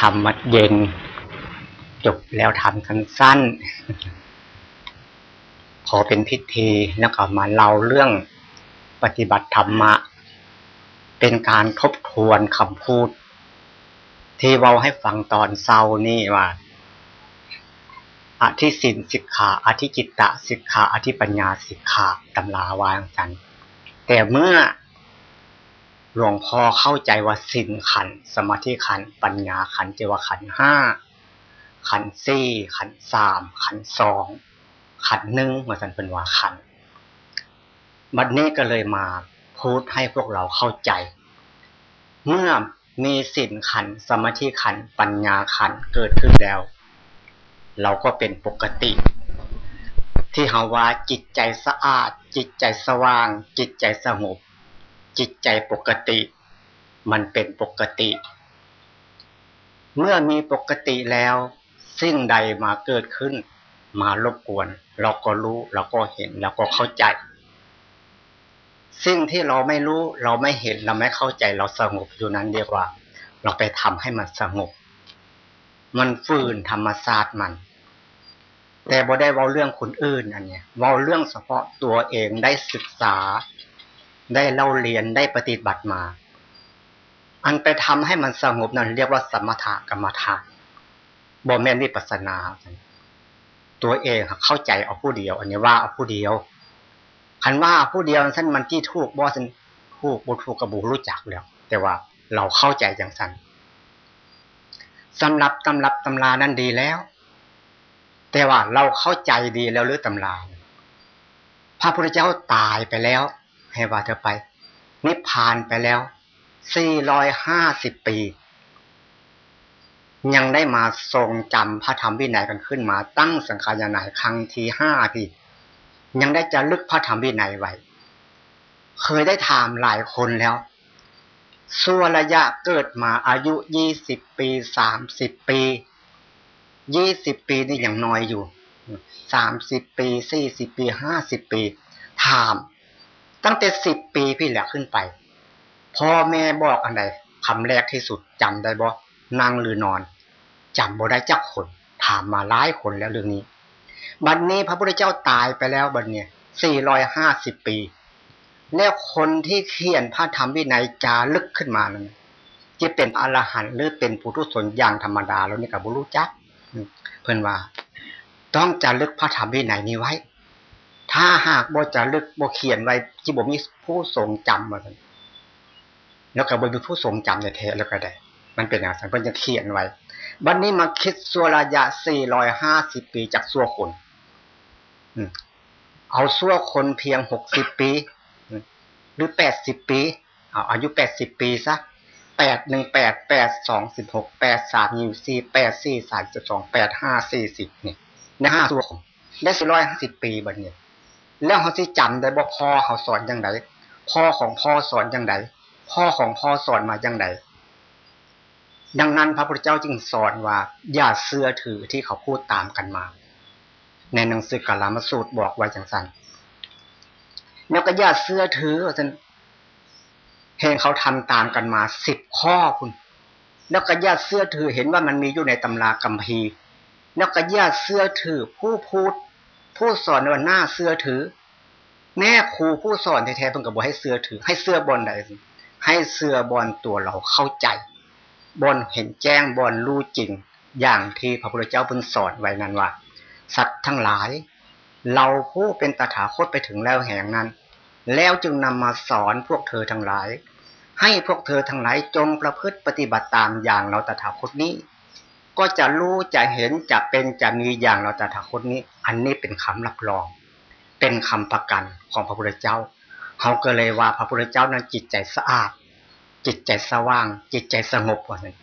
ทำมัดเย็น จบแล้วทำกันสั้น ขอเป็นพิธีแล้วก็มาเล่าเรื่องปฏิบัติธรรมะ เป็นการทบทวนคำพูด ที่เว้าให้ฟังตอนเศร้านี่ว่าอธิสินสิกขาอธิจิตตะสิกขาอธิปัญญาสิกขาตำราวางกัน แต่เมื่อ หลวงพ่อเข้าใจว่าสินขัน สมาธิขัน ปัญญาขันเจวขันห้า ขันสี่ขันสาม ขันสอง ขันหนึ่งมาสันเป็นว่าขัน บัดนี้ก็เลยมาพูดให้พวกเราเข้าใจ เมื่อมีสินขัน สมาธิขัน ปัญญาขันเกิดขึ้นแล้ว เราก็เป็นปกติ ที่เฮาว่าจิตใจสะอาด จิตใจสว่าง จิตใจสงบ จิตใจปกติ มันเป็นปกติ เมื่อมีปกติแล้ว สิ่งใดมาเกิดขึ้น มารบกวน เราก็รู้เราก็เห็นเราก็เข้าใจ สิ่งที่เราไม่รู้เราไม่เห็นเราไม่เข้าใจเราสงบอยู่นั้นเรียกว่า เราไปทำให้มันสงบ มันฝืนธรรมศาสตร์มันแต่บ่ได้เว้าเรื่องคนอื่นอันเนี้ยเว้าเรื่องเฉพาะตัวเองได้ศึกษา ได้เล่าเรียนได้ปฏิบัติมา อันไปทำให้มันสงบนั่นเรียกว่าสมถกรรมฐานบ่แม่นวิปัสนา ตัวเองเข้าใจเอาผู้เดียว อันนี้ว่าเอาผู้เดียวคันว่าผู้เดียวสั้นมันที่ถูกบ่สันถูกบ่ถูกกระบูรู้จักแล้ว แต่ว่าเราเข้าใจอย่างสั้นสำหรับตำรับตำรานั้นดีแล้ว แต่ว่าเราเข้าใจดีแล้วหรือตำราพระพุทธเจ้าตายไปแล้ว ให้ว่าเธอไป นิพพานไปแล้ว 450 ปี ยังได้มาทรงจำพระธรรมวินัยกันขึ้นมาตั้งสังขารนายครั้งที่ห้าที่ยังได้จะลึกพระธรรมวินัยไว้ เคยได้ถามหลายคนแล้วส่วระยะเกิดมาอายุยี่สิบปีสามสิบปียี่สิบปีนี่ยังน้อยอยู่สามสิบปีสี่สิบปีห้าสิบปี ถาม ตั้งแต่สิบปีพี่แหละขึ้นไป พ่อแม่บอกอันใดคำแรกที่สุดจำได้บ่นั่งหรือนอนจำบ่ได้จักคนถามมาหลายคนแล้วเรื่องนี้ บัดนนี้พระพุทธเจ้าตายไปแล้วบัดเนี่ยสี่ร้อยห้าสิบปี แล้วคนที่เขียนพระธรรมวินัยจารึกขึ้นมานั้นจะเป็นอรหันต์หรือเป็นปุถุชนอย่างธรรมดาแล้วนี่กับบุรุษจักเพื่อนว่า ต้องจารึกพระธรรมวินัยนี้ไว้ ถ้าหากบ่จารึกบ่เขียนไว้ที่บ่มีผู้ทรงจำมาแล้วก็บ่มีผู้ทรงจำในแท้แล้วก็ได้ มันเป็นอย่างนั้นเพิ่นจะเขียนไว้บัดนนี้มาคิดสัวระยะ 450 ปีจากสัวคนเอาสัวคนเพียง 60 ปี หรือ 80 ปี เอาอายุ 80 ปีซะแปดหนึ่งแปดแปดสองสิบหกแปดสามยี่สี่แปดสี่สามสิบสองแปดห้าสี่สิบนี่ในห้าตัวของได้สี่ร้อยห้าสิบปีบัดเนี่ย แล้วเขาสิจำได้บอกพ่อเขาสอนยังไงพ่อของพ่อสอนยังไงพ่อของพ่อสอนมายังไงดังนั้นพระพุทธเจ้าจึงสอนว่า อย่าเสื้อถือที่เขาพูดตามกันมา ในหนังสือกาลามสูตรบอกไว้อย่างสั้นแล้วก็อย่าเสื้อถือท่านเห็นเขาทำตามกันมาสิบข้อคุณ แล้วก็ญาติเสื้อถือเห็นว่ามันมีอยู่ในตำรากัมพีแล้วก็ญาติเสื้อถือผู้พูด ผู้สอนว่าหน้าเสื้อถือ แม่ครูผู้สอนแท้ๆเพิ่งกับบอกให้เสื้อถือ ให้เสื้อบอลใดให้เสื้อบอลตัวเราเข้าใจบอลเห็นแจ้งบอลรู้จริง อย่างที่พระพุทธเจ้าเพิ่งสอนไว้นั้นว่า สัตว์ทั้งหลาย เราผู้เป็นตถาคตไปถึงแล้วแห่งนั้น แล้วจึงนำมาสอนพวกเธอทั้งหลาย ให้พวกเธอทั้งหลายจงประพฤติปฏิบัติตามอย่างเราตถาคตนี้ ก็จะรู้จะเห็นจะเป็นจะมีอย่างเราตถาคตนี้ อันนี้เป็นคำรับรอง เป็นคำประกันของพระพุทธเจ้าเขาก็เลยว่าพระพุทธเจ้านั้นจิตใจสะอาด จิตใจสว่าง จิตใจสงบว่านั้น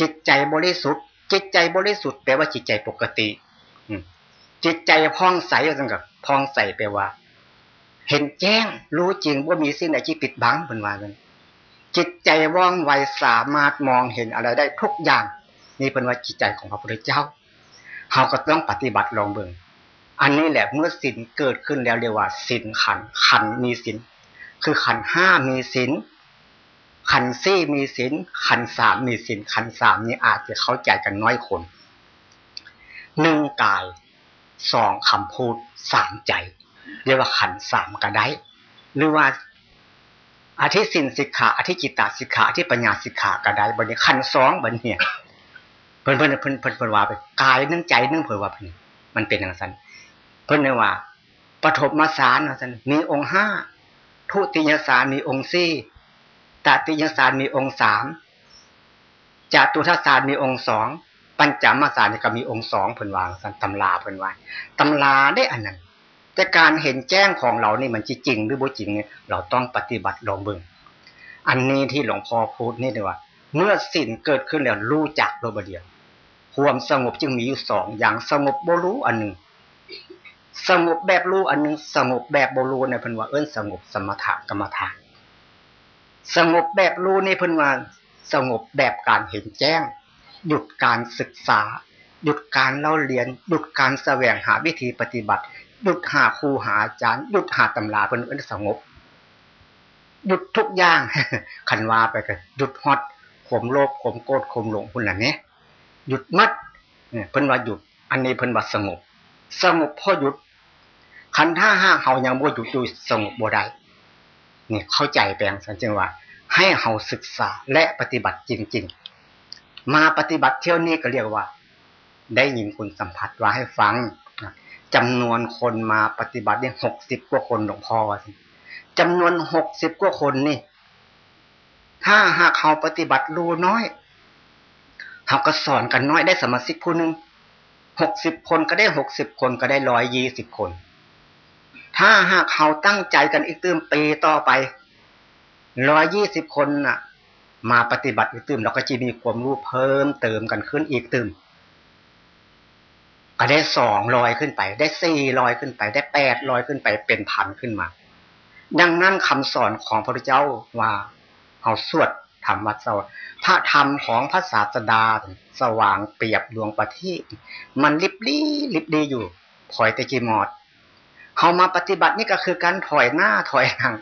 จิตใจบริสุทธิ์ จิตใจบริสุทธิ์แปลว่าจิตใจปกติจิตใจพองใสก็ต้องกับพองใสแปลว่า เห็นแจ้ง รู้จริงว่ามีสิ่งใดที่ปิดบังเป็นว่านั้นจิตใจว่องไวสามารถมองเห็นอะไรได้ทุกอย่าง นี่เป็นว่าจิตใจของพระพุทธเจ้าเราก็ต้องปฏิบัติลองเบิ่งอันนี้แหละเมื่อสินเกิดขึ้นแล้วเรียกว่าสินขันขันมีสินคือขันห้ามีสินขันซี่มีศีลขันสามมีศีลขันสามนี่อาจจะเข้าใจกันน้อยคนหนึ่งกายสองคำพูดสามใจ เรียกว่าขันสามก็ได้ หรือว่าอาทิสินสิกขาอาทิจิตตสิกขาอาทิปัญญาสิกขาก็ได้บันนี้ขันสองบันเนี่ย พิ่นเพิ่นเพิ่นเพิ่นเพิ่นว่าไปกายนึ่งใจนึ่งเพิ่นว่าเพิ่นมันเป็นอย่างนั้นเพิ่นเนว่าปฐมมาสารนะท่านมีองค์ห้าทุติยสารมีองค์สี่ตติยสารมีองค์สามจตุทัสสารมีองค์สองปัญจมาสารก็มีองค์สองเพิ่นวางสันตำลาเพิ่นว่าตำลาได้อันนั้น แต่การเห็นแจ้งของเรานี่มันจริงหรือบ่จริงเนี่ยเราต้องปฏิบัติลองเบิ่งอันนี้ที่หลวงพ่อพูดนี่เลยว่า เมื่อสิ่งเกิดขึ้นแล้วรู้จักโดยเดียว ความสงบจึงมีอยู่สองอย่างสงบบ่รู้อันหนึ่งสงบแบบรู้อันหนึ่งสงบแบบบรู้ในพิ่นว่าเอิ้นสงบสมถะกรรมฐาน สงบแบบรู้ในพิ่นว่าสงบแบบการเห็นแจ้ง หยุดการศึกษา หยุดการเล่าเรียน หยุดการแสวงหาวิธีปฏิบัติ หยุดหาครูหาอาจารย์หยุดหาตำราเพิ่นเอิ้นสงบหยุดทุกอย่างคันว่าไปกันหยุดฮอดข่มโลภข่มโกรธข่มหลงพุ่นน่ะเนี่ย หยุดมัดเนี่ยเพิ่นว่าหยุด อันนี้เพิ่นว่าสงบ สงบพอหยุดขันท่าห้าเขายังบ่หยุดอยู่สงบบ่ได้นี่เข้าใจแปลงสันจึงว่า ให้เขาศึกษาและปฏิบัติจริง ๆ มาปฏิบัติเที่ยวนี้ก็เรียกว่า ได้ยินคุณสัมผัสว่าให้ฟังจำนวนคนมาปฏิบัติเนี่ยหกสิบกว่าคนหลวงพ่อว่าจำนวนหกสิบกว่าคนนี่ ถ้าหากเขาปฏิบัติรู้น้อย เขาก็สอนกันน้อยได้สมาชิกผู้หนึ่งหกสิบคนก็ได้หกสิบคนก็ได้ร้อยยี่สิบคน ถ้าหากเขาตั้งใจกันอีกตื่มปีต่อไปร้อยยี่สิบคนน่ะ มาปฏิบัติอีกตื่มเราก็จะมีความรู้เพิ่มเติมกันขึ้นอีกตื่มก็ได้สองลอยขึ้นไป ได้สี่ลอยขึ้นไป ได้แปดลอยขึ้นไปเป็นพันขึ้นมา ดังนั้นคำสอนของพระพุทธเจ้าว่าเอาสวด ธรรมวัดสวดพระธรรมของพระศาสดาสว่างเปรียบดวงประทีปมันลิบลี่ลิบดีอยู่พอยตะจีมอดเขามาปฏิบัตินี่ก็คือการถอยหน้าถอยหลัง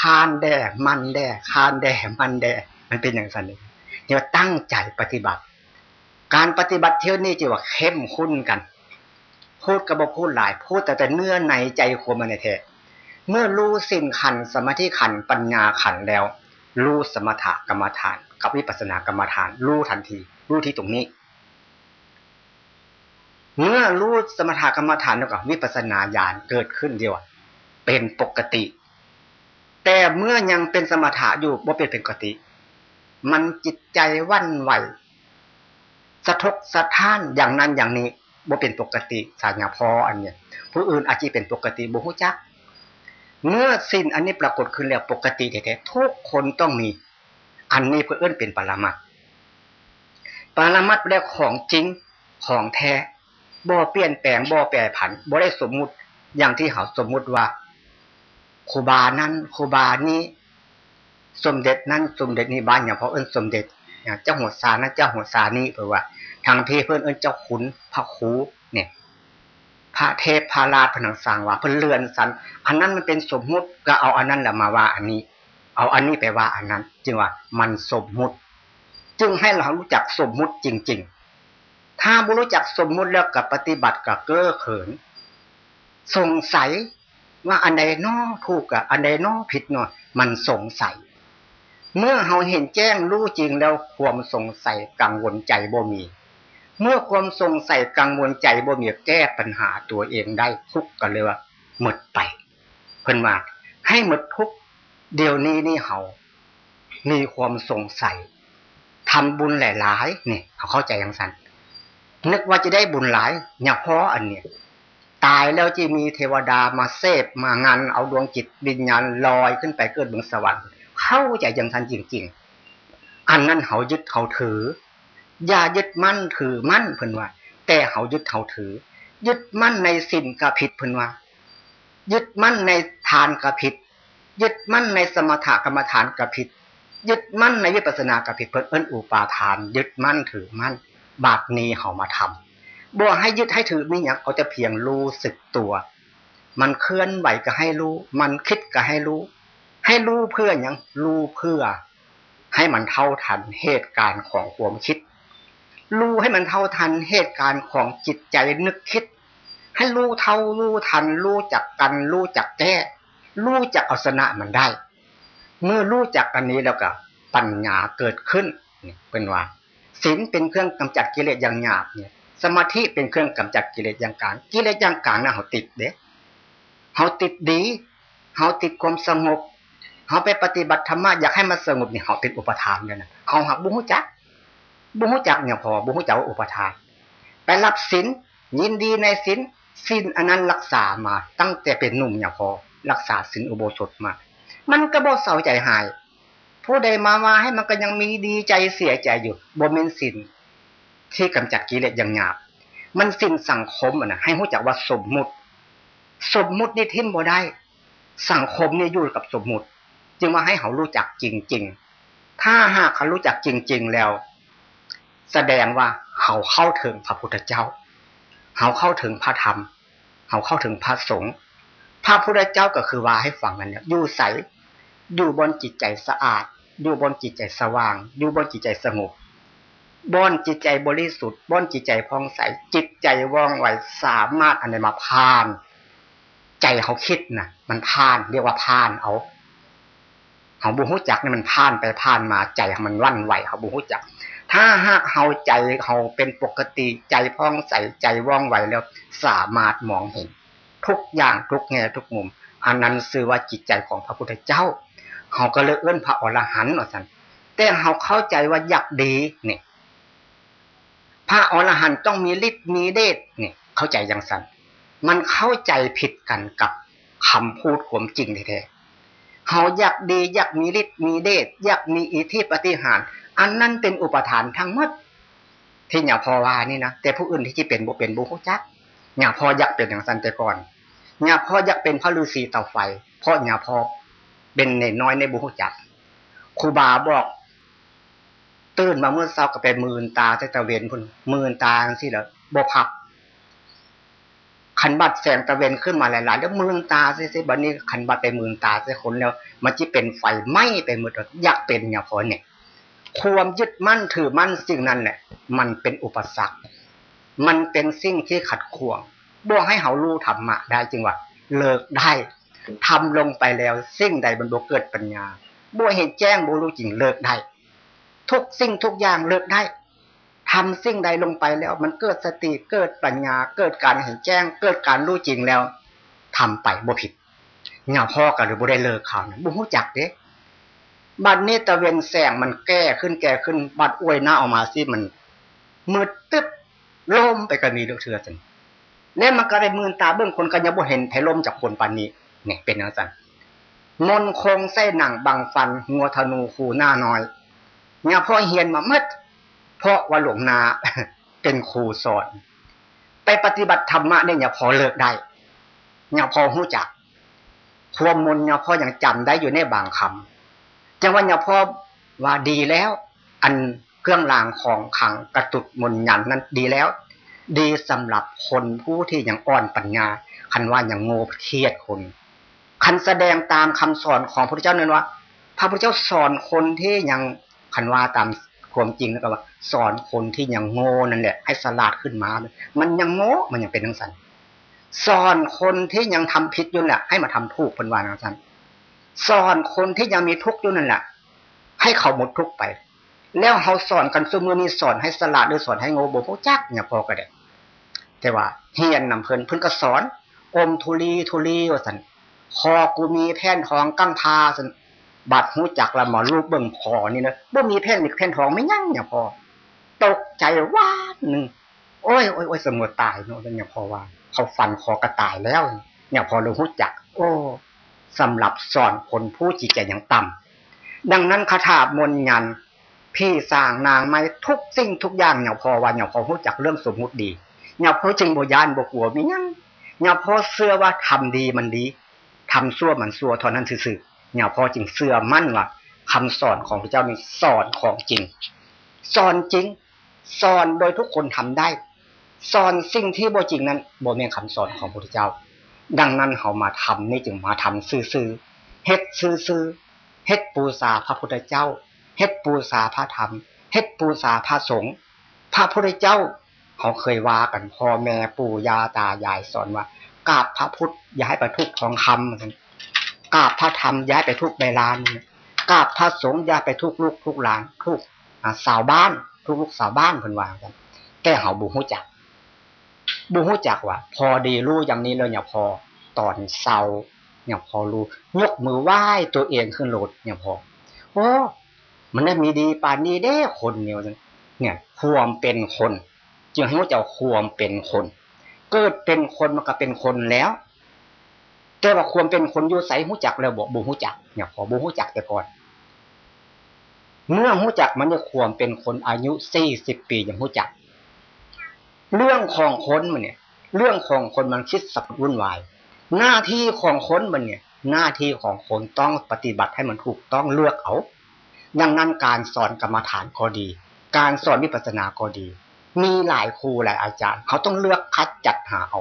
คานแด่มันแด่คานแด่มันแด่มันเป็นอย่างนั้นเองนี่ว่าตั้งใจปฏิบัติ การปฏิบัติเที่ยวนี้จีว่าเข้มข้นกัน พูดกระบอกพูดหลาย พูดแต่แต่เนื้อในใจควมันในแท้เมื่อรู้สิ่งขันสมาธิขันปัญญาขันแล้ว รู้สมถกรรมฐาน กับวิปัสสนากรรมฐาน รู้ทันที รู้ที่ตรงนี้ เมื่อรู้สมถกรรมฐานแล้วก็วิปัสสนาญาณเกิดขึ้นเดียวเป็นปกติ แต่เมื่อยังเป็นสมถะอยู่บ่เป็นปกติ มันจิตใจวันไหวสะทกสะท้านอย่างนั้นอย่างนี้บ่เป็นปกติสาญาพออันเนี้ยผู้อื่นอาจจะเป็นปกติบุหุจัก เมื่อสิ้นอันนี้ปรากฏขึ้นแล้วปกติแท้ๆทุกคนต้องมี อันนี้เพื่อเอื้นเป็นปรามัตปรามัตแปลของจริงของแท้บ่เปลี่ยนแปลงบ่แปรผันบ่ได้สมมุติอย่างที่เขาสมมุติว่าครูบานั้นครูบานี้ สมเด็จนั้นสมเด็จนี้บ้านอย่างเพระเอิ้นสมเด็จเจ้าหัวสานั้นเจ้าหัวสานี้เพราะว่า ทางที่เพื่อนเอิ้นเจ้าขุนพระครูเนี่ย พระเทพพาราพนังสังว่าเพื่อเลือนสัน อันนั้นมันเป็นสมมุติก็เอาอันนั้นแหละมาว่าอันนี้ เอาอันนี้ไปว่าอันนั้น จึงว่ามันสมมุติ จึงให้เรารู้จักสมมุติจริง ๆ ถ้าบุรู้จักสมมุติแล้วกับปฏิบัติกับเก้อเขิน สงสัยว่าอันใดนอถูกกับอันใดนอผิดเนาะมันสงสัย เมื่อเราเห็นแจ้งรู้จริงแล้วความสงสัยกังวลใจบ่มี เมื่อความสงสัยกังวลใจบ่มีแก้ปัญหาตัวเองได้ทุกกันเลยว่าหมดไป เพิ่นว่าให้หมดทุกเดี๋ยวนี้นี่เฮามีความสงสัยทำบุญหลายๆเนี่ยเขาเข้าใจอย่างสั้นนึกว่าจะได้บุญหลายเนี่ยเพราะอันเนี้ยตายแล้วจะมีเทวดามาเสพมางานเอาดวงจิตวิญญาณลอยขึ้นไปเกิดบนสวรรค์เข้าใจยังทันจริง ๆ อันนั้นเขายึดเขาถือ อย่ายึดมั่นถือมั่นเพิ่นว่า แต่เขายึดเขาถือ ยึดมั่นในสิ่งกระผิดเพิ่นว่า ยึดมั่นในทานกระผิด ยึดมั่นในสมถกรรมฐานกระผิด ยึดมั่นในวิปัสสนากระผิดเพิ่นเอิ้นอุปาทาน ยึดมั่นถือมั่น บาปนี้เขามาทำบ่ให้ยึดให้ถือมีอย่างเขาจะเพียงรู้สึกตัว มันเคลื่อนไหวก็ให้รู้ มันคิดก็ให้รู้ ให้รู้เพื่ออย่างรู้เพื่อ ให้มันเท่าทันเหตุการณ์ของความคิด รู้ให้มันเท่าทันเหตุการณ์ของจิตใจนึกคิด ให้รู้เท่ารู้ทัน รู้จักกัน รู้จักแก้ รู้จักเอาชนะมันได้ เมื่อรู้จักอันนี้แล้วก็ปัญญาเกิดขึ้นเป็นว่าศีลเป็นเครื่องกำจัดกิเลสอย่างหยาบเนี่ยสมาธิเป็นเครื่องกำจัดกิเลสอย่างกลางกิเลสอย่างกลางนะเขาติดเด้เขาติดดีเขาติดความสงบเขาไปปฏิบัติธรรมะอยากให้มันสงบเนี่ยเขาติดอุปทานเนี่ยนะเขาหักบุหุจัก บุหุจักเนี่ยพอบุหุจักอุปทาน ไปรับศีลยินดีในศีลศีลอันนั้นรักษามา ตั้งแต่เป็นหนุ่มเนี่ยพอ รักษาศีลอุโบสถมา มันก็บ่เศร้าใจหาย ผู้ใดมาว่าให้มันก็ยังมีดีใจเสียใจอยู่บ่เมนศีลที่กำจัดกิเลสอย่างหยาบ มันสิ้นสังคมอะนะให้รู้จักว่าสมมุติ สมมุตินี่ทิ้มบ่ได้ สังคมนี่อยู่กับสมมุติ จึงว่าให้เขารู้จักจริง ๆ ถ้าหากเขารู้จักจริง ๆ แล้ว แสดงว่าเขาเข้าถึงพระพุทธเจ้า เขาเข้าถึงพระธรรม เขาเข้าถึงพระสงฆ์พระพุทธเจ้าก็คือว่าให้ฟังกันเนี่ยอยู่ใสอยู่บนจิตใจสะอาด อยู่บนจิตใจสว่าง อยู่บนจิตใจสงบบนจิตใจบริสุทธิ์บนจิตใจพองใส จิตใจว่องไวสามารถอันใดมาพาน ใจเขาคิดนะมันพาน เรียกว่าพานเอาเขาบูฮู้จักเนี่ยมันพานไปพานมาใจมันวันไหวเขาบูฮู้จัก ถ้าหากเขาใจเขาเป็นปกติใจพองใสใจว่องไวแล้วสามารถมองเห็น ทุกอย่างทุกแง่ทุกมุม อันนั้นสื่อว่าจิตใจของพระพุทธเจ้าเขาก็เลยเอื้นพระอรหันต์ว่าสันแต่เขาเข้าใจว่าอยากดีเนี่ยพระอรหันต์ต้องมีฤทธิ์มีเดชเนี่ยเข้าใจอย่างสันมันเข้าใจผิดกันกับคำพูดความจริงแท้ๆ เขาอยากดีอยากมีฤทธิ์มีเดชอยากมีอิทธิปฏิหาร อันนั้นเป็นอุปทานทั้งหมด ที่อย่าพอว่านี่นะแต่ผู้อื่นที่จะเป็นบุเป็นบุคุจักอย่าพออยากเป็นอย่างสันแต่ก่อนอย่าพออยากเป็นพระฤาษีเต่าไฟ เพราะอย่าพอเป็นในน้อยในบุคุจักครูบาบอกตื่นมาเมื่อเช้าก็ไปมืนตาแต่ตะเวนพุ่นมืนตาสิเหรอบ่พัก ขันบัดแสงตะเวนขึ้นมาหลายๆแล้วมืนตาซิซิบัดนี้ขันบัดไปมืนตาซิคนแล้ว มันจะเป็นไฟไหม้ไปหมดอยากเป็นอย่างพอเนี่ยความยึดมั่นถือมั่นสิ่งนั้นแหละมันเป็นอุปสรรค มันเป็นสิ่งที่ขัดขวางบ่ให้เขารู้ธรรมะได้จริงว่าเลิกได้ทำลงไปแล้ว สิ่งใดมันบ่เกิดปัญญาบ่เห็นแจ้งบ่รู้จริงเลิกได้ ทุกสิ่งทุกอย่างเลิกได้ ทำสิ่งใดลงไปแล้ว มันเกิดสติเกิดปัญญา เกิดการเห็นแจ้ง เกิดการรู้จริงแล้วทำไปบ่ผิดเงาพ่อกันหรือบ่ได้เลิกข่าวนะบ่รู้จักเด้บัดนี้ตะเวนแสงมันแก้ขึ้นแก้ขึ้น บัดอวยหน้าออกมาสิมันมืดตึ๊บล่มไปก็มีเลือกเชือจังแล้วมันก็ได้มืนตาเบื้องคนก็ยังบ่เห็นไผลมจากคนปานนี้เนี่ยเป็นอย่างนั้นมนคงไส้หนังบังฟันงัวธนูคูหน้าน้อยเนี่ยพ่อเฮียนมาเมื่อ เพราะว่าหลวงนาเป็นครูสอน ไปปฏิบัติธรรมะเนี่ยเนี่ยพอเลิกได้เนี่ยพอหู้จัก ความมนเนี่ยพ่อยังจำได้อยู่ในบางคำจังว่าเนี่ยพ่อว่าดีแล้ว อันเครื่องรางของขังกระตุดมนยันนั้นดีแล้ว ดีสำหรับคนผู้ที่ยังอ่อนปัญญา คันว่าอย่างโง่เครียดคน คันแสดงตามคำสอนของพระพุทธเจ้านั้นว่า พระพุทธเจ้าสอนคนที่ยังคันว่าตาม ความจริงแล้วก็ว่า สอนคนที่ยังโง่นั่นแหละ ให้สลาดขึ้นมา มันยังโง่มันยังเป็นทั้งสันสอนคนที่ยังทำผิดอยู่แหละ ให้มาทำถูกเป็นวานังสันสอนคนที่ยังมีทุกข์อยู่นั่นแหละ ให้เขาหมดทุกข์ไป แล้วเขาสอนกันสมือนี้สอนให้สลาดหรือสอนให้โง่โบโพจักเนี่ยพอก็ได้แต่ว่าเฮียนนำเพลินเพิ่นก็สอนอมทุลีทุลีว่าสันคอกูมีแผ่นทองกั้งพาสัน บาดหูจักละหมอรูปเบิ่งพอนี่นะบ่มีแผ่นมีแผ่นทองไม่ยั่งเนี่ยพอตกใจว่าหนึ่งโอ้ยโอ้ยโอ้ยสมมติตายเนาะเนี่ยพอว่า เขาฟันคอกระต่ายแล้ว เนี่ยพอรู้หูจัก โอ้สำหรับสอนคนผู้จิตใจอย่างต่ำดังนั้นคาถามนยัน พี่สร้างนางไม้ทุกสิ่งทุกอย่างเนี่ยพอว่าเนี่ยพอหูจักเรื่องสมมุติดีเนี่ยพอจึงโบยานโบกลัวมียั่งเนี่ยพอเสื้อว่าทำดีมันดีทำชั่วมันชั่วเท่านั้นซื่อ เนี่ยพอจึงเสื่อมั่นว่าคำสอนของพระเจ้านี่สอนของจริง สอนจริง สอนโดยทุกคนทำได้ สอนสิ่งที่บ่จริงนั้นบ่แม่นคำสอนของพระพุทธเจ้า ดังนั้นเขามาทำนี่จึงมาทำซื่อๆเฮ็ดซื่อๆเฮ็ดปูซาพระพุทธเจ้าเฮ็ดปูสาพระธรรมเฮ็ดปูสาพระสงฆ์พระพุทธเจ้า เขาเคยว่ากันพ่อแม่ปู่ย่าตายายสอนว่ากราบพระพุทธอย้ายไปทุกทองคำ กราบพระธรรมย้ายไปทุกใบลานกราบพระสงฆ์ย้ายไปทุกลูกทุกหลาน ทุกสาวบ้าน ทุกลูกสาวบ้านเพิ่นว่ากันแต่เขาบุหูจักบุหูจักว่า พอดีรู้อย่างนี้เลยเนี่ยพอตอนเศร้าเนี่ยพอรู้ยกมือไหว้ตัวเองขึ้นโหลดเนี่ยพอโอ้มันได้มีดีปานนี้เด้คนเนี่ยเนี่ยความเป็นคน จึงให้ว่าเจ้าความเป็นคน เกิดเป็นคนมันก็เป็นคนแล้ว แต่ว่าความเป็นคนอยู่ใสหูจักแล้วบอกบูหูจักเนี่ยพอบูหูจักแต่ก่อน เมื่อหูจักมันจะความเป็นคนอายุสี่สิบปีอย่างหูจัก เรื่องของคนมันเนี่ย เรื่องของคนมันคิดสับวุ่นวาย หน้าที่ของคนมันเนี่ย หน้าที่ของคนต้องปฏิบัติให้มันถูกต้องเลือกเอาดังนั้นการสอนกรรมฐานก็ดี การสอนวิปัสสนาก็ดี มีหลายครูหลายอาจารย์ เขาต้องเลือกคัดจัดหาเอา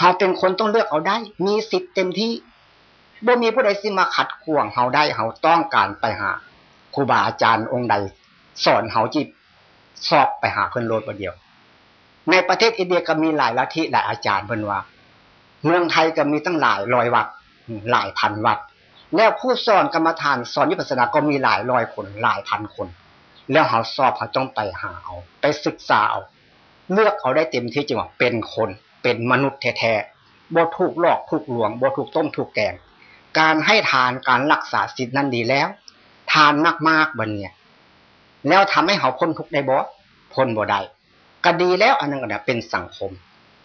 เขาเป็นคนต้องเลือกเอาได้ มีสิทธิ์เต็มที่บ่มีผู้ใดสิมาขัดขวงเขาได้เขาต้องการไปหาครูบาอาจารย์องค์ใด สอนเขาจิตสอบไปหาเพื่อนโลดประเดียว ในประเทศอินเดียก็มีหลายลัทธิหลายอาจารย์เพิ่นว่า เมืองไทยก็มีตั้งหลายร้อยวัดหลายพันวัด แล้วผู้สอนกรรมฐานสอนวิปัสสนาก็มีหลายร้อยคนหลายพันคน แล้วเขาสอบเขาต้องไปหาเอาไปศึกษาเอาเลือกเอาได้เต็มที่จริงว่าเป็นคน เป็นมนุษย์แท้ๆบ่ถูกหลอกถูกหลวงบ่ถูกต้มถูกแกง การให้ทานการรักษาศีลนั่นดีแล้ว ทานมากๆบันเนี่ยแล้วทำให้เขาพ้นทุกได้บ่พ้นบ่ได้ก็ดีแล้วอันนั้นก็เป็นสังคม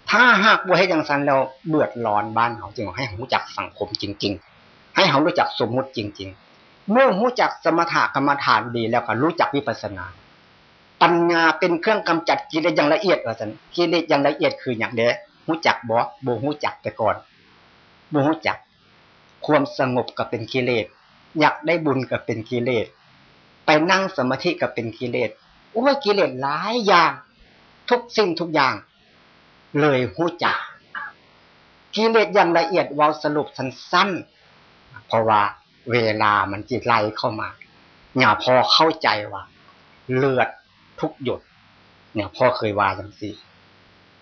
ถ้าหากบ่ให้ยังสันแล้วเบือดร้อนบ้านเขาจึงให้เขารู้จักสังคมจริง ๆ ให้เขารู้จักสมมุติจริง ๆ เมื่อรู้จักสมถะกรรมฐานดีแล้วก็รู้จักวิปัสสนา ปัญญาเป็นเครื่องกำจัดกิเลสอย่างละเอียดว่าสันกิเลสอย่างละเอียดคืออย่างเด้ รู้จักบ่บ่รู้จักแต่ก่อนบ่รู้จัก ความสงบก็เป็นกิเลส อยากได้บุญก็เป็นกิเลส ไปนั่งสมาธิก็เป็นกิเลสโอ้ยกิเลสหลายอย่าง ทุกสิ่งทุกอย่าง เลยรู้จัก กิเลสอย่างละเอียดเราสรุปสั้นๆเพราะว่าเวลามันจิตไล่เข้ามาเนี่ยพอเข้าใจว่า เลือดทุกหยดเนี่ยพ่อเคยว่าจังสิ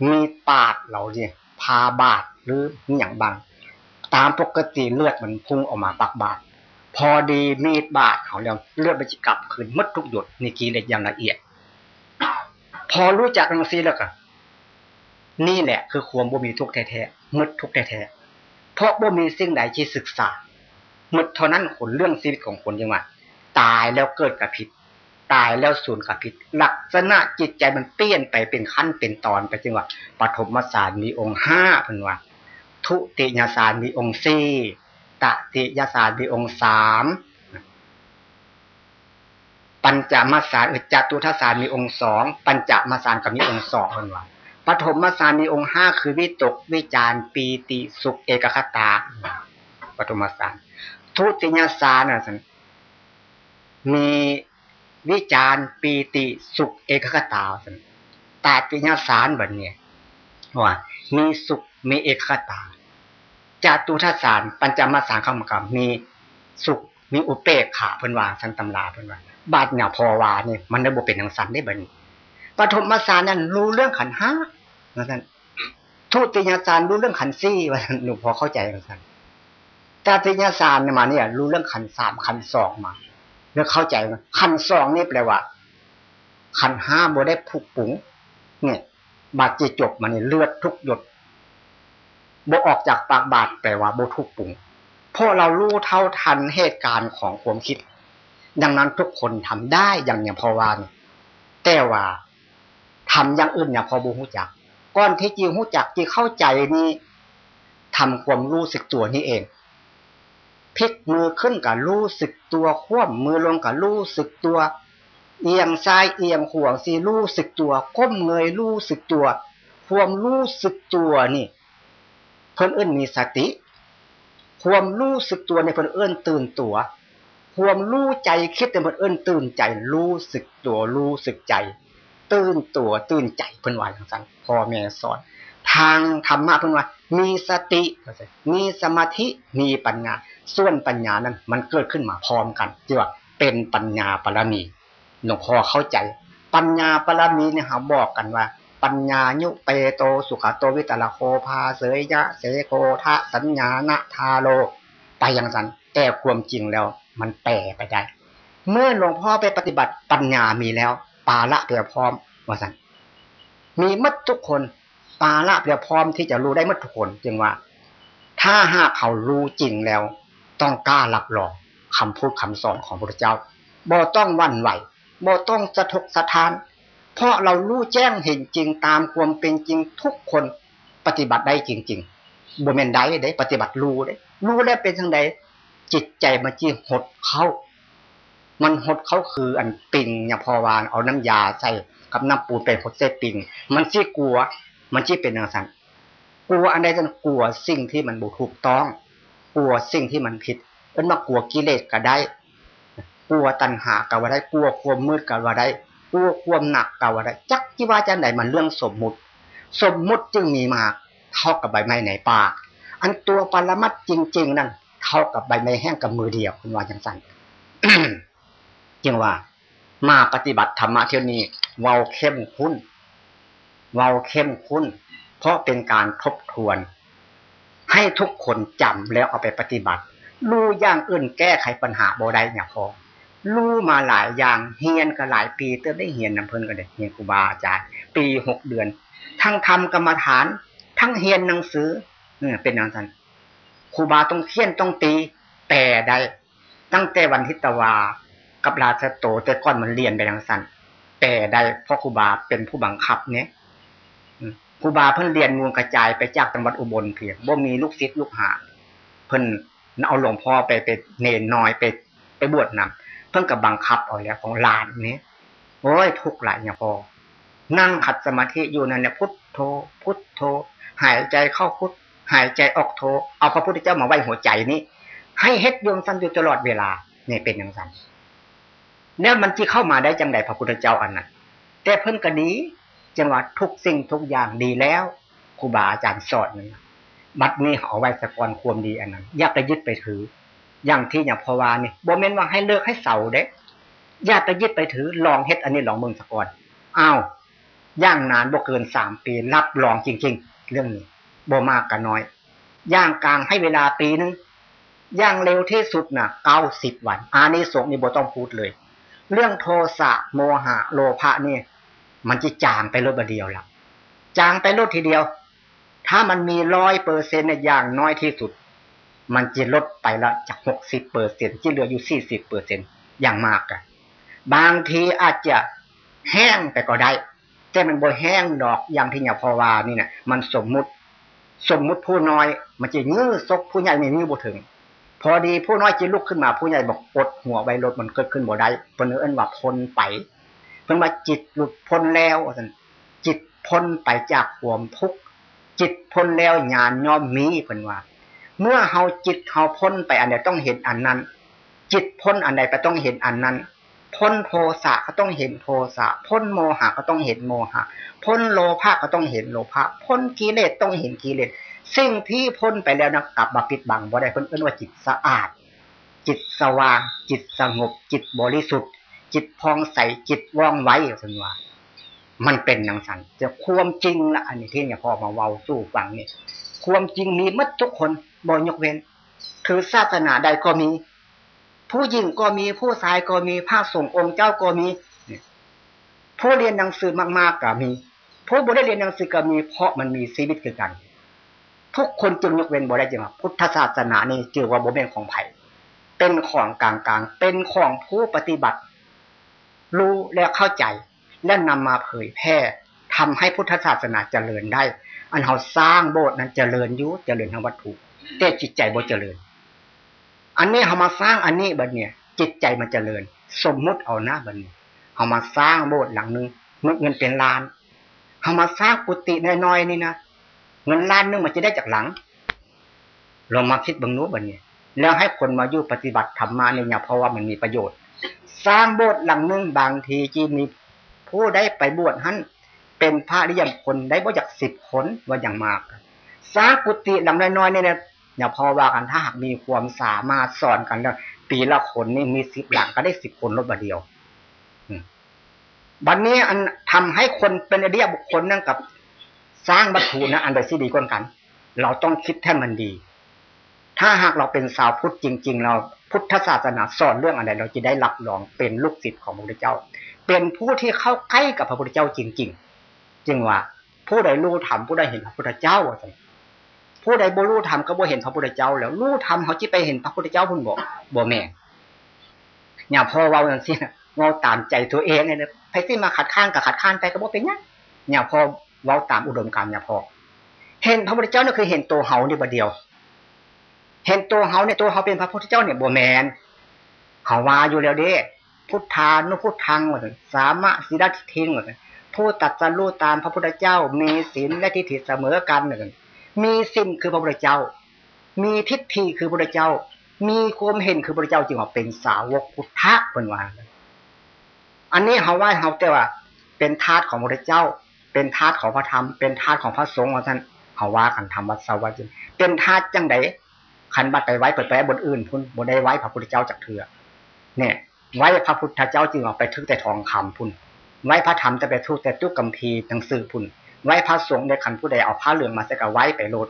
มีปาดเราเนี่ยพาบาดหรืออย่างบางตามปกติเลือดมันพุ่งออกมาปักบาดพอดีมีดบาดเขาแล้วเลือดมันจะกลับคืนมัดทุกหยดนี่กีเล็กอย่างละเอียด พอรู้จักจังซีแล้วก็นี่แหละคือความบ่มีทุกแท้ๆมดทุกแท้ๆเพราะบ่มีสิ่งใดที่ศึกษามดเท่านั้นผลเรื่องชีวิตของคนยังไงตายแล้วเกิดกับผิด ตายแล้วสูญกับผิดลักษณะจิตใจมันเปลี่ยนไปเป็นขั้นเป็นตอนไปจึงว่าปฐมศาสตร์มีองค์ห้าเพิ่นว่า ทุติยศาสตร์มีองค์สี่ตติยศาสตร์มีองค์สามปัญจมาสารจตุทัศสารมีองค์สองปัญจมาสารก็มีองค์สองเพิ่นว่าปฐมาสารมีองค์ห้าคือวิตกวิจารปีติสุขเอกคตาปฐมมาสารทุติยสารนะสันมี วิจารปีติสุขเอกคตาสันตาติยสารแบบนี้ว่า มีสุขมีเอกคตาจาตุทัศารปัญจมาสารคำกรรมมีสุขมีอุเปกขาเพิ่นว่าสันตำราเพิ่นว่าบาดเนี่ยพอวานี่มันได้บ่เป็นทางสันได้บัดนี้ปฐมมาสารนั้นรู้เรื่องขันห้าว่าซั่นทุติยสารรู้เรื่องขันสี่ว่าหนูพอเข้าใจว่าซั่นตาติญาสารมาเนี่ย รู้เรื่องขันสามขันสองมา แล้วเข้าใจไหมขันสองนี่แปลว่าขันห้าโบได้ผูกปุ๋งเนี่ย บาดจิจบมาเนี่เลือดทุกหยดโบออกจากปากบาดแปลว่าโบทุกปุ๋งเพราะเรารู้เท่าทันเหตุการณ์ของความคิด ดังนั้นทุกคนทำได้อย่างอย่างพอวานแต่ว่าทำอย่างอื่นอย่างพอบูหูจัก ก้อนที่จริงหูจักที่เข้าใจนี่ทำความรู้สึกตัวนี่เอง พลิกมือขึ้นกับรู้สึกตัวคว่ำมือลงกับรู้สึกตัว เอียงซ้ายเอียงขวาสีรู้สึกตัว ก้มเงยรู้สึกตัว ความรู้สึกตัวนี่ เพิ่นเอื้นมีสติ ความรู้สึกตัวในเพิ่นเอื้นตื่นตัว ความรู้ใจคิดในเพิ่นเอื้นตื่นใจ รู้สึกตัวรู้สึกใจ ตื่นตัวตื่นใจเพิ่นว่าอย่างนั้นพ่อแม่สอน ทางธรรมะเพิ่นว่า มีสติ มีสมาธิมีปัญญา ส่วนปัญญานั้นมันเกิดขึ้นมาพร้อมกันจีว่าเเป็นปัญญาปรมีหลวงพ่อเข้าใจ ปัญญาปรมีเนี่ยเขาบอกกันว่า ปัญญายุเปโตสุขโตวิตลโคพาเสยยะเสโกทะสัญญาณทาโล ไปอย่างนั้นแต่ความจริงแล้วมันแปรไปได้ เมื่อหลวงพ่อไปปฏิบัติปัญญามีแล้ว ปาละเพียพร้อมว่าสันมีมัดทุกคน ปาละเพียพร้อมที่จะรู้ได้มัดทุกคนจึงว่า ถ้าหากเขารู้จริงแล้ว ต้องกล้ารับรองคำพูดคำสอนของพระเจ้าบ่ต้องวันไหวบ่ต้องสะทกสะทาน เพราะเรารู้แจ้งเห็นจริงตามความเป็นจริงทุกคนปฏิบัติได้จริงๆบ่แม่นได้ได้ปฏิบัติรู้ได้รู้แล้วเป็นทังใดจิตใจมันจีหดเข้า มันหดเข้าคืออันปิงอย่างพอวานเอาน้ำยาใส่กับน้ำปูนไปหดใส่ปิง มันจีกลัว มันจีเป็นอย่างนั้นกลัวอันใดจะกลัวสิ่งที่มันบุถูกต้อง กลัวสิ่งที่มันผิดเอิ้นมากลัวกิเลสก็ได้ กลัวตัณหาก็ว่าได้ กลัวความมืดก็ว่าได้ กลัวความหนักก็ว่าได้ จักที่ว่าจะไหนมันเรื่องสมมุติ สมมุติจึงมีมาเท่ากับใบไม้ในป่า อันตัวปรมัตจริง ๆ นั่นเท่ากับใบไม้แห้งกับมือเดียวคุณว่าจังสันจึงว่า มาปฏิบัติธรรมะเที่ยวนี้เว้าเข้มข้น เว้าเข้มข้น เพราะเป็นการทบทวน ให้ทุกคนจำแล้วเอาไปปฏิบัติ รู้อย่างอื่นแก้ไขปัญหาบ่ได้เนี่ยพอรู้มาหลายอย่างเฮียนก็หลายปีเติมได้เฮียนน้ำเพลินก็ได้เฮียนครูบาอาจารย์ปีหกเดือน ทั้งทำกรรมฐาน ทั้งเฮียนหนังสือเนี่ยเป็นอย่างนั้นครูบาต้องเขียนต้องตี แต่ได้ตั้งแต่วันทิตวา กับราชโตแต่ก่อนมันเรียนไปทางสันแต่ได้เพราะครูบาเป็นผู้บังคับเนี่ย ครูบาเพิ่นเรียนงูกระจายไปจากจังหวัดอุบลเพียงบ่มีลูกศิษย์ลูกหาเพิ่นเอาหลวงพ่อไปไปเนนน้อยไปไปบวชนำเพิ่นกับบังคับเอาแล้วของลานนี้โอ้ยทุกหลายเนี่ยพอ นั่งขัดสมาธิอยู่นั่นเนี่ยพุทโธพุทโธหายใจเข้าพุทหายใจออกโทเอาพระพุทธเจ้ามาไว้หัวใจนี้ให้เฮ็ดโยมสั้นอยู่ตลอดเวลาเนี่ยเป็นอย่างสั้นเนี่ยมันที่เข้ามาได้จังไดพระพุทธเจ้าอันนั้นแต่เพิ่นก็ดี จังหวะทุกสิ่งทุกอย่างดีแล้วครูบาอาจารย์สอนนั่นบัดนี้เอาไว้สะกอนความดีอันนั้นอย่าไปยึดไปถือ อย่างที่อย่างพอวานี่บ่แม่นว่าให้เลิกให้เสาเด้อย่าไปยึดไปถือลองเฮ็ดอันนี้ลองเมืองสะกอนอ้าวย่างนานบ่เกินสามปีรับรองจริง ๆ เรื่องนี้บ่มากกันน้อย ย่างกลางให้เวลาปีนึงย่างเร็วที่สุดน่ะเก้าสิบวันอานิสงส์นี่บ่ต้องพูดเลย เรื่องโทสะโมหะโลภะนี่ มันจะจางไปรถเดียวละจางไปรถทีเดียว ถ้ามันมีร้อยเปอร์เซ็นต์อย่างน้อยที่สุด มันจะลดไปละจากหกสิบเปอร์เซ็นต์ที่เหลืออยู่สี่สิบเปอร์เซ็นต์อย่างมากอะบางทีอาจจะแห้งไปก็ได้ แต่มันบ่แห้งดอกอย่างที่เนี่ยพอวานี่นะมันสมมุติ สมมุติผู้น้อย มันจะงื้อซกผู้ใหญ่ไม่งื้อบ่ถึง พอดีผู้น้อยจะลุกขึ้นมาผู้ใหญ่บอกอดหัวไว้รถมันเกิดขึ้นบ่ได้เปนเอิ้นว่าพ้นไป เพิ่นว่าจิตหลุดพ้นแล้วซั่นจิตพ้นไปจากความทุกข์จิตพ้นแล้วญาณย่อมมีเพิ่นว่า เมื่อเฮาจิตเฮาพ้นไปอันใดต้องเห็นอันนั้น จิตพ้นอันใดก็ต้องเห็นอันนั้น พ้นโทสะก็ต้องเห็นโทสะพ้นโมหะก็ต้องเห็นโมหะ พ้นโลภะก็ต้องเห็นโลภะพ้นกิเลสต้องเห็นกิเลสสิ่งที่พ้นไปแล้วนะกลับมาปิดบังบ่ได้เพิ่นเอิ้นว่าจิตสะอาด จิตสว่าง จิตสงบ จิตบริสุทธิ์ จิตพองใสจิตว่องไวสันว่ามันเป็นอย่างสันจะความจริงละอันนี้ที่เนี่ยพอมาเว้าสู้ฟังเนี่ยความจริงมีมัดทุกคนบ่ยกเว้น คือศาสนาใดก็มี ผู้หญิงก็มีผู้ชายก็มีพระสงฆ์องค์เจ้าก็มีผู้เรียนหนังสือมากๆก็มี ผู้บ่ได้เรียนหนังสือก็มี เพราะมันมีชีวิตคือกัน ทุกคนจึงยกเว้นบ่ได้จริงพุทธศาสนานี่จือว่าบ่แม่นของไผ่เป็นของกลางๆเป็นของผู้ปฏิบัติ รู้และเข้าใจ และนำมาเผยแพร่ทำให้พุทธศาสนาเจริญได้ อันเขาสร้างโบสถ์นั้นเจริญยุเจริญทางวัตถุแต่จิตใจบ่เจริญ อันนี้เขามาสร้างอันนี้บัดเนี่ย จิตใจมันเจริญ สมมุติเอาหน้าบัดเนี่ยเขามาสร้างโบสถ์หลังนึงเงินเป็นล้านเขามาสร้างกุฏิน้อยๆนี่นะเงินล้านนึงมันจะได้จากหลังลองมาคิดบังนู้บัดเนี่ยแล้วให้คนมาอยู่ปฏิบัติธรรมาเนี่ยเพราะว่ามันมีประโยชน์ สร้างโบสถ์หลังนึงบางทีจีมีผู้ได้ไปบวชหันเป็นพระริยมคนได้บ่จากสิบคนว่าอย่างมากสร้างกุฏิหลังน้อยๆเนี่ยอย่าพอว่ากันถ้าหากมีความสามารถสอนกันแล้วปีละคนนี่มีสิบหลังก็ได้สิบคนรถบัเดียวบัดนนี้อันทำให้คนเป็นอริยบุคคลนั่นกับสร้างวัตถุนะอันใดที่ดีกว่ากัน เราต้องคิดให้มันดี ถ้าหากเราเป็นสาวพุทธจริง ๆ เราพุทธศาสนาสอนเรื่องอะไร เราจะได้รับรองเป็นลูกศิษย์ของพระพุทธเจ้า เป็นผู้ที่เข้าใกล้กับพระพุทธเจ้าจริง ๆ จึงว่า ผู้ใดรู้ธรรมผู้ใดเห็นพระพุทธเจ้าว่าสิผู้ใดบ่รู้ธรรมก็บ่เห็นพระพุทธเจ้า แล้วรู้ธรรมเขาจะไปเห็นพระพุทธเจ้าพุ่นบอกบ่แม่อย่าพอเว้าอย่างนี้เว้าตามใจตัวเองเนี่ยไปสิมาขัดข้างกับขัดข้างไปก็บ่เป็นหยังอย่าพอเว้าตามอุดมการณ์อย่าพอเห็นพระพุทธเจ้านี่คือเห็นตัวเฮานี่บ่เดียว เห็นตัวเฮาเนี่ยตัวเฮาเป็นพระพุทธเจ้าเนี่ยบ่แมนเขาว่าอยู่แล้วเด้ พุทธานุพุทธังว่าสามะสิรัติทิงว่าผู้ตัดสรู้ตามพระพุทธเจ้า มีศีลและทิฏฐิเสมอกันหนึ่งมีสิ่งคือพระพุทธเจ้า มีทิฏฐิคือพระพุทธเจ้า มีความเห็นคือพระพุทธเจ้าจึงว่าเป็นสาวกพุทธะเป็นว่าอันนี้เขาว่าเขาแต่ว่าเป็นทาสของพระพุทธเจ้า เป็นทาสของพระธรรม เป็นทาสของพระสงฆ์ว่าท่านเขาว่ากันทำวัดสวัสดิ์เป็นทาสจังได ขันบัตรไปไว้เปิดไปบนอื่นพุ่นบนได้ไว้พระพุทธเจ้าจากเถื่อเนี่ยไว้พระพุทธเจ้าจึงออกไปทึกแต่ทองคำพุ่น ไว้พระธรรมจะไปทุกแต่ตุกกัมพีหนังสือพุ่น ไว้พระสงฆ์ในขันผู้ใดเอาผ้าเหลืองมาใส่กับไว้ไปโลด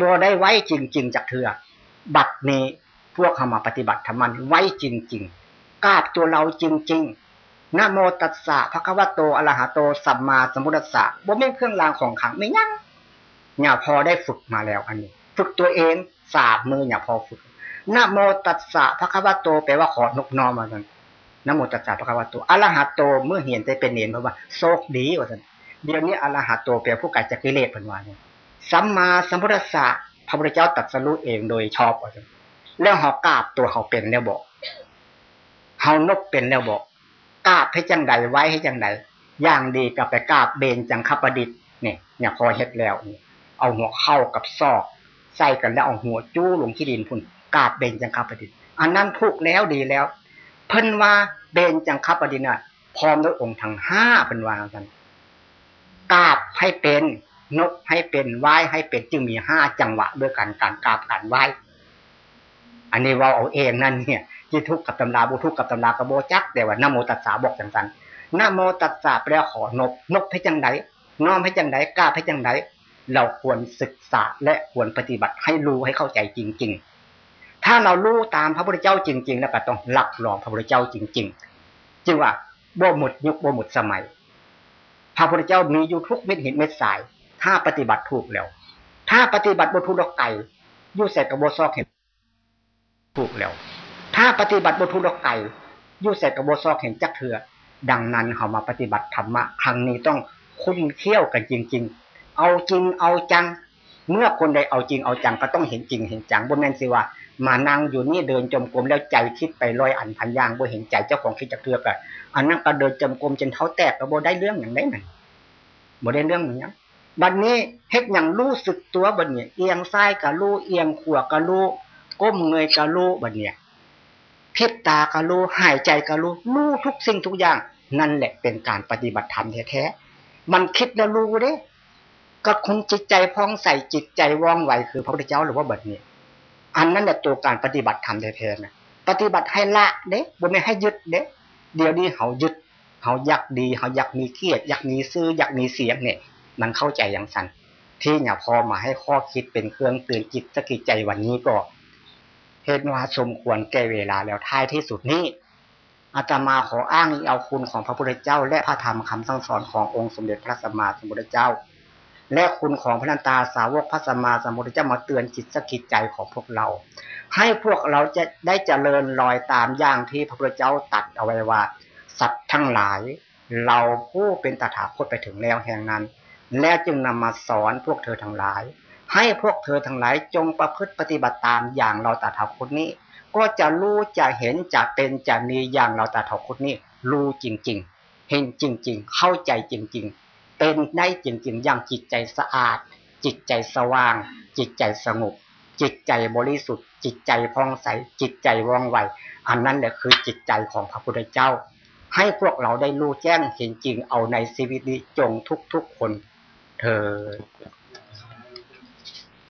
บ่ได้ไว้จริง ๆจากเถื่อบัตรนี้พวกเขามาปฏิบัติธรรมันไว้จริง ๆกราบตัวเราจริง ๆนะโมตัสสะพระคัมภโตอะระหะโตสัมมาสัมพุทธัสสะบ่แม่นเครื่องรางของขลังไม่ยั่งเนี่ยพอได้ฝึกมาแล้วอันนี้ ฝึกตัวเอง สาบมืออย่าพอฝึกนะโมตัสสะพระคัมภีโตแปลว่าขอนกนอมาสันนะโมตัสสะพระคัมภีโตอระหะโตเมื่อเห็นได้เป็นเนรเพราะว่าโชคดีว่าสันเดี๋ยวนี้อระหะโตแปลผู้ไก่จักริเลสเป็นว่าเนี่ยสัมมาสัมพุทธัสสะพระพุทธเจ้าตรัสรู้เองโดยชอบว่าสันแล้วเขากราบตัวเขาเป็นแล้วบอกเขานกเป็นแล้วบอกกราบให้จังใดไว้ให้จังใดอย่างดีกับไปกราบเบนจังคประดิษฐ์เนี่ยเนี่ยพอเฮ็ดแล้วเอาหัวเข้ากับซอก ใส่กันแล้วเอาหัวจู้ลงที่ดินพุ่นกาบเบนจังคับประดิษฐ์อันนั้นถูกแล้วดีแล้ว เพิ่นว่าเบนจังคับประดิษฐ์น่ะพร้อมด้วยองค์ทั้งห้าเป็นวางกันกาบให้เป็นนกให้เป็นไหว้ให้เป็นจึงมีห้าจังหวะด้วยกันการกาบการไหว้อันนี้ว่าเอาเองนั่นเนี่ยที่ทุกกับตำราบุทุกกับตำรากระโบจักแต่ว่านโมตัสสาบอกจังสันนโมตัสสะแปลขอนกนกให้จังไดน้อมให้จังไดกาบให้จังได เราควรศึกษาและควรปฏิบัติให้รู้ให้เข้าใจจริง ๆ ถ้าเรารู้ตามพระพุทธเจ้าจริง ๆ แล้วก็ต้องหลักรองพระพุทธเจ้าจริง ๆ จึงว่าบ่หมดยุคบ่หมดสมัย พระพุทธเจ้ามีอยู่ทุกเม็ดหินเม็ดสาย ถ้าปฏิบัติถูกแล้ว ถ้าปฏิบัติบทุดอกไก่ยู่ใส่กระโบซอกเห็นถูกแล้ว ถ้าปฏิบัติบทุดอกไก่ยู่ใส่กระโบซอกเห็นจักเถื่อดังนั้นเขามาปฏิบัติธรรมะครั้งนี้ต้องคุ้นเคี่ยวกันจริง ๆ เอาจริงเอาจัง เมื่อคนใดเอาจริงเอาจังก็ต้องเห็นจริงเห็นจังบนแมนสิว่า มานั่งอยู่นี่เดินจมกลมแล้วใจคิดไปลอยอันพันยางบ่เห็นใจเจ้าของคิดจักเถื่อกันอันนั้นก็เดินจมกลมจนเท้าแตกก็บ่ได้เรื่องอย่างไรนั่นบ่ได้เรื่องอย่างนี้บัดนนี้เฮ็ดอย่างรู้สึกตัวบัดเนี่ยเอียงซ้ายกับรู้เอียงขวากับรู้ก้มเงยกับรู้บัดเนี่ยเพิบตากับรู้หายใจกับรู้รู้ทุกสิ่งทุกอย่าง นั่นแหละเป็นการปฏิบัติธรรมแท้ๆมันคิดแล้วรู้เด้ ก็คุณจิตใจพองใส่จิตใจว่องไวคือพระพุทธเจ้าหรือว่าบัดนี่อันนั้นแหละตัวการปฏิบัติธรรมแท้ๆนะปฏิบัติให้ละเด้บ่ไม่ให้ยึดเด้เดี๋ยวนี้เขายึดเขาอยากดีเขาอยากมีเกียรติอยากมีซื้ออยากมีเสียงเนี่ย มันเข้าใจอย่างสันที่เนี่ยพอมาให้ข้อคิดเป็นเครื่องเตือนจิตสกิจใจวันนี้ก็เหตุว่าสมควรแก่เวลาแล้วท้ายที่สุดนี้อาตมาขออ้างเอาคุณของพระพุทธเจ้า และพระธรรมคำสั่งสอนขององค์สมเด็จพระสัมมาสัมพุทธเจ้า และคุณของพระนันตาสาวกพระสัมมาสัมพุทธเจ้ามาเตือนจิตสกิจใจของพวกเรา ให้พวกเราจะได้เจริญรอยตามอย่างที่พระพุทธเจ้าตัดเอาไว้ว่า สัตว์ทั้งหลาย เราผู้เป็นตถาคตไปถึงแล้วแห่งนั้น แล้วจึงนำมาสอนพวกเธอทั้งหลาย ให้พวกเธอทั้งหลายจงประพฤติปฏิบัติตามอย่างเราตถาคตนี้ ก็จะรู้จะเห็นจะเป็นจะมีอย่างเราตถาคตนี้ รู้จริง ๆ เห็นจริง ๆ เข้าใจจริง ๆ เป็นได้จริงๆอย่างจิตใจสะอาด จิตใจสว่าง จิตใจสงบจิตใจบริสุทธิ์ จิตใจพองใส จิตใจว่องไว อันนั้นแหละคือจิตใจของพระพุทธเจ้า ให้พวกเราได้รู้แจ้งเห็นจริงเอาในชีวิตนี้จงทุกๆคนเธอ